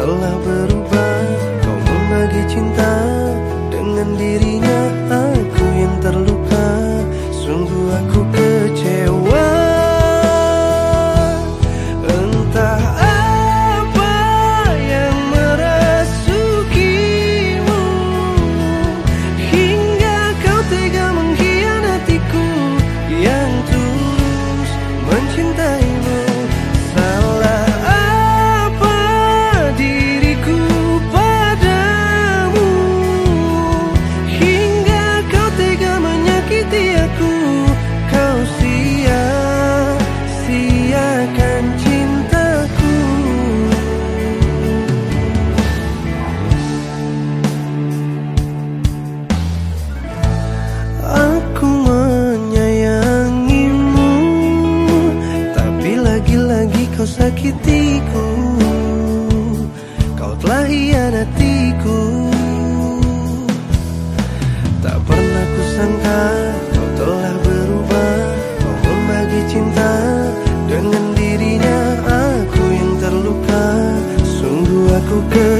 telah berubah sakitiku Kau telah hianatiku. Tak pernah kusangka kau telah berubah Kau membagi cinta dengan dirinya. Aku yang terluka Sungguh aku kecewa